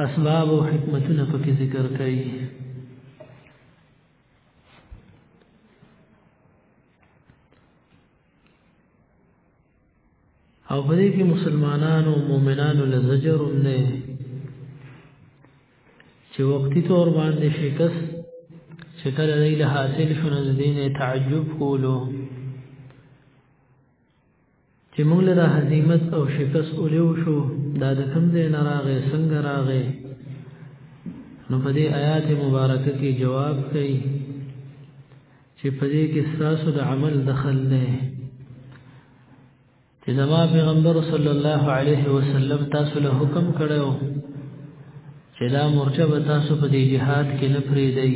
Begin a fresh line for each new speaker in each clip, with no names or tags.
اسباب او حکمتونه پکې ذکر کړي او په دې کې مسلمانانو او مؤمنانو له زجر نه چې وقتی تور باندې شکست چې کله دی له حاصل شونه دین تعجب کولو چې موږ له هزیمت او شکست اولیو شو دا د کوم ځای نه راغی څنګه راغی نو په دې آیات مبارکه کې جواب کوي چې په دې کې ستاسو د عمل دخل نه چې زما پیغمبر صلی الله علیه وسلم تاسو له حکم کړو چې دا مرچه به تاسو په دې جهاد کې نه پرې دی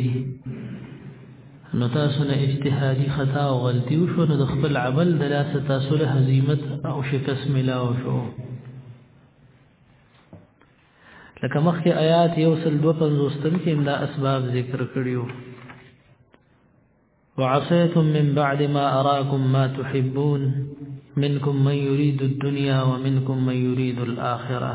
نو تاسو نه اجتهادي خطا او غلطي وشو نو د خپل عمل د لاسه تاسو له هزیمت او شکست ملاو شو لکه مخکې آیات یو سل دو پنځوستم کې دا اسباب ذکر کړیو وعصيتم من بعد ما أراكم ما تحبون منكم من يريد الدنيا ومنكم من يريد الآخرة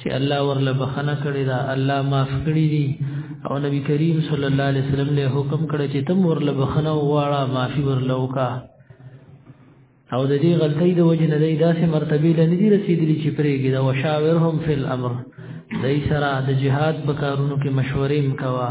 چې الله ورله بخنه کړی دا الله معاف کړی دی او نبی کریم صلی الله علیه وسلم له حکم کړی چې تم ورله بخنه واړه معافي ورله وکا او د دې غلطۍ د وجې نه دی داسې مرتبه لنی دی رسیدلی چې پرېږي دا وشاورهم فی الامر دای سره د جهاد په کارونو کې مشورې مکوا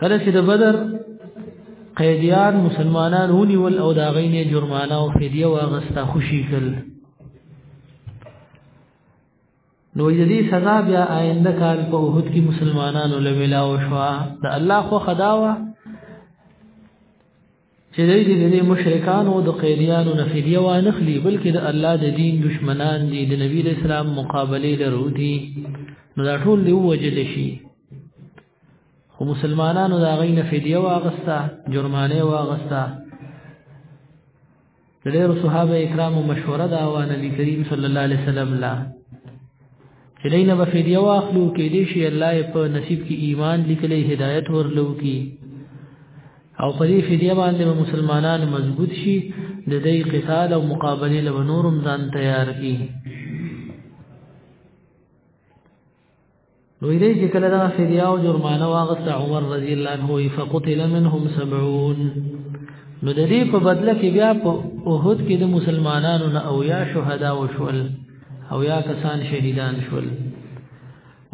کله چې د بدر قیدیان مسلمانان ونیول او دا غینې جرمانه او فدیه واغسته خوشی کړ نو دې سزا بیا آینده کال په وحود کې مسلمانانو لویلا او شوا د الله خو خداوه چې دې دې مشرکانو د قیدیانو نه فدیه و نه خلی بلکې د الله د دین دشمنان دي د نبی اسلام مقابله لرو دي نو دا ټول دی وجل شي خو مسلمانانو دا غي نه فدیه واغستا جرمانه واغستا ډېر صحابه کرامو مشوره دا و نبی کریم صلی الله علیه وسلم لا چې دینه به فدیه واخلو کې دې شي الله په نصیب کې ایمان لیکلې هدایت ورلو کې او په دې فدیه باندې مسلمانان مضبوط شي د دې قتال او مقابله له نورم ځان تیار کی نو دې چې کله دا فدیا او جرمانه واغست عمر رضی الله عنه وی فقتل منهم 70 نو د دې په بدله کې بیا په اوهد کې د مسلمانانو نه او یا شهدا او شول او یا کسان شهیدان شول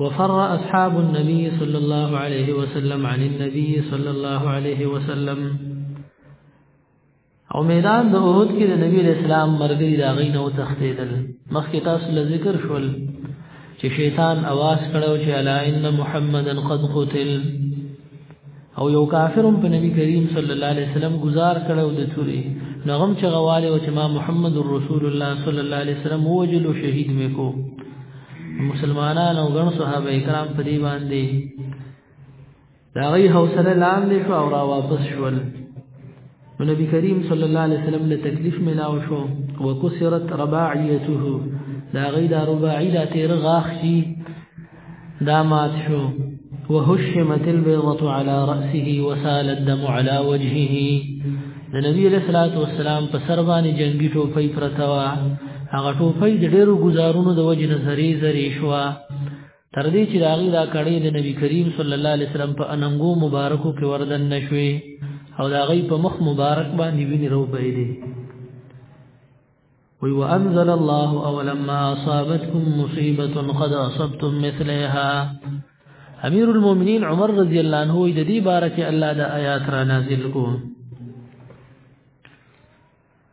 وفر اصحاب النبي صلى الله عليه وسلم عن النبي صلى الله عليه وسلم او میدان د احد کې د نبی اسلام مرګي دا غي نو تختیدل مخکې تاسو ل ذکر شول چې شیطان आवाज کړو چې الا ان محمدن قد قتل او یو کافرم په نبی کریم صلی الله علیه وسلم گزار کړو د توري نغم چې غواله او چې ما محمد رسول الله صلی الله علیه وسلم وجل شهید میکو مسلمانانو غن صحابه کرام په دی باندې دا غي حوصله لاندې شو او را واپس شول نو نبی کریم صلی الله علیه وسلم له تکلیف ملاو شو وکسرت رباعیته دا غي دا رباعی دا تیر غاخ شي دا مات شو وهشمت البيضة على رأسه وسال الدم على وجهه د نبی علیہ الصلوۃ والسلام په سر باندې جنگي ټوپۍ پرتوا هغه ټوپۍ د ډېرو گزارونو د وجې نظرې زری شو تر دې چې داغي دا کړې د نبی کریم صلی الله علیه وسلم په اننګو مبارکو کې وردن نشوي او دا غي په مخ مبارک باندې ویني رو به دي وی وانزل الله اولما اصابتكم مصيبه قد اصبتم مثلها امیر المؤمنین عمر رضی الله عنه د دې بارکه الله د آیات را نازل کوم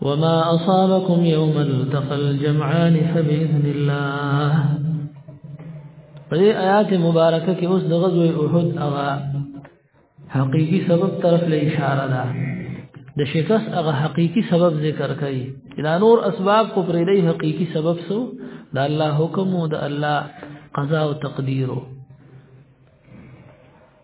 وما أصابكم يوم التقى الجمعان فبإذن الله په دې آیات مبارکه کې اوس د غزوه احد هغه حقيقي سبب طرف له اشاره ده د شکست هغه حقيقي سبب ذکر کړي دا نور اسباب کو پرې دی حقيقي سبب سو د الله حکم او د الله قضا او تقدیرو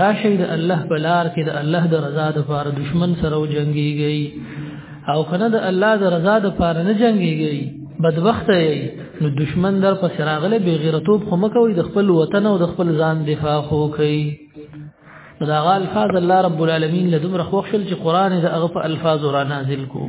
راشي د الله په لار کې د الله د رضا د فار دشمن سره جنگيږي او کنه د الله د رضا د فار نه جنگيږي بدبخت یې نو دشمن در په سراغله به غیرتوب خو مکوې د خپل وطن او د خپل ځان دفاع خو کوي دا غال الفاظ الله رب العالمین له دومره خوښل چې قران د هغه په الفاظ را نازل کو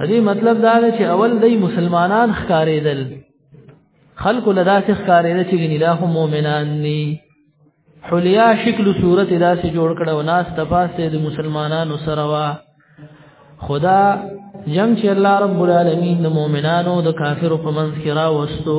دې مطلب دا دی چې اول دې مسلمانان ښکارېدل خلق لدا څخه ښکارېدل چې ګنې دا هم مؤمنان دي حلیا شکل صورت دا سه جوړ کړه او ناس تپاسه د مسلمانانو سره وا خدا جنگ چې الله رب العالمین د مؤمنانو د کافرو په منځ کې راوستو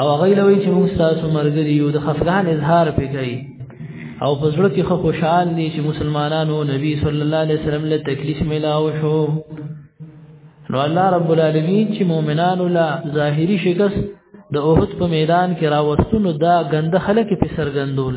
او غیله وی چې موږ تاسو مرګري یو د خفقان اظهار پې کوي او په زړه کې خوشحال دي چې مسلمانانو نبی صلی الله علیه وسلم له تکلیف ملاو شو نو الله رب العالمین چې مؤمنانو لا ظاهری شکست د اوهد په میدان کې راوستونو دا غنده خلک په سرګندول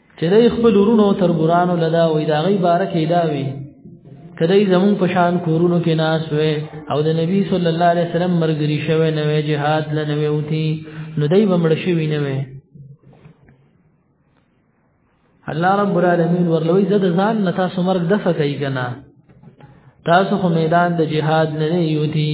چې د خپل ورونو تر ګرانو لدا وې دا غي بارکه دا وي کدی زمون پشان کورونو کې ناس وې او د نبی صلی الله علیه وسلم مرګري شوه نه وې jihad لنه وې اوتی نو دای بمړ شوی نه وې الله رب العالمین ورلوی زده ځان نتا سمرګ دفه کوي کنه تاسو خو میدان د jihad نه یوتی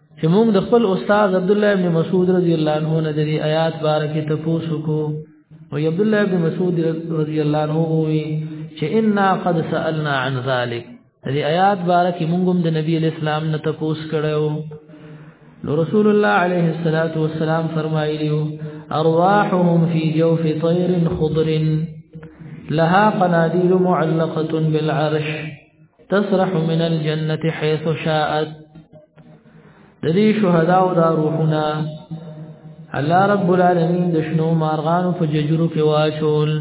چې موږ د خپل استاد عبد الله ابن مسعود رضی الله عنه نه دې آیات بارکه ته پوښوکو او عبد الله ابن مسعود رضی الله عنه وی چې انا قد سالنا عن ذلك دې آیات بارکه موږ هم د نبی اسلام نه ته پوښ کړو نو رسول الله عليه الصلاه والسلام فرمایلیو ارواحهم في جوف طير خضر لها قناديل معلقه بالعرش تسرح من الجنة حيث شاءت د دې شهدا او دا روحونه الله رب العالمین د شنو مارغانو په ججرو کې واچول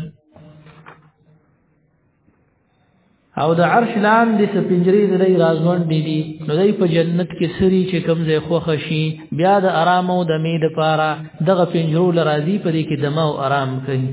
او د عرش لاندې سپنجري د لري رازوند دي دي نو دای په جنت کې سری چې کم ځای خوښ شي بیا د آرام او د امید لپاره دغه پنجرو لرازي پرې کې دمه او آرام کوي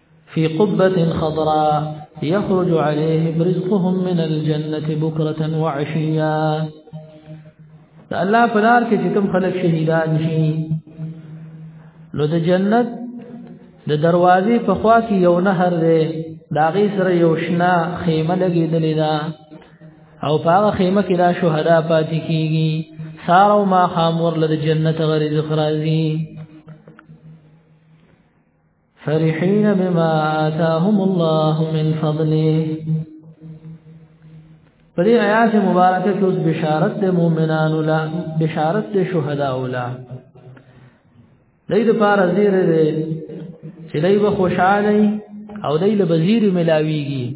في قبة خضراء يخرج عليهم رزقهم من الجنة بكرة وعشيا الله فلار کې کوم خلک شهیدان شي نو د جنت د دروازې په خوا کې یو نهر دی دا غي سره یو شنا خیمه لګیدلې ده او په هغه خیمه کې دا شهدا پاتې کیږي سارو ما خامور له جنت غریز خرازي فرحين بما آتاهم الله من فضله په دې آیات مبارکه کې اوس بشارت د مؤمنانو لا بشارت د شهدا ولا دای د پار زیره چې دای به خوشاله او دای له وزیر ملاویږي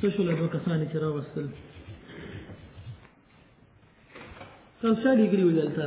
څه شول دوه کسان چې راوستل تاسو چا ډیګري ولته